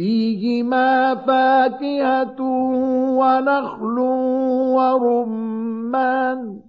فيهما فاكهة ونخل ورمان